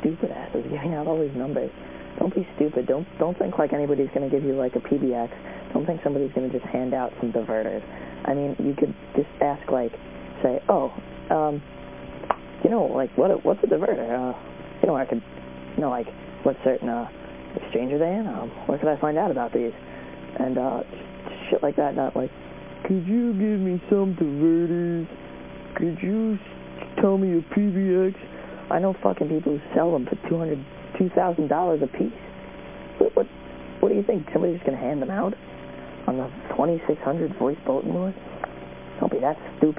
stupid asses giving out all these numbers. Don't be stupid. Don't don't think like anybody's going to give you like a PBX. Don't think somebody's going to just hand out some diverters. I mean, you could just ask like, say, oh, um, you know, like what what's a diverter? Uh, you know, I could, you know, like what certain uh, exchange are they in? Um, where could I find out about these? And uh, shit like that. Not like, could you give me some diverters? Could you tell me a PBX? I know fucking people who sell them for two hundred, two thousand dollars a piece. What, what, what do you think? Somebody's just gonna hand them out on the 2600 voice bulletin board? Don't be that stupid.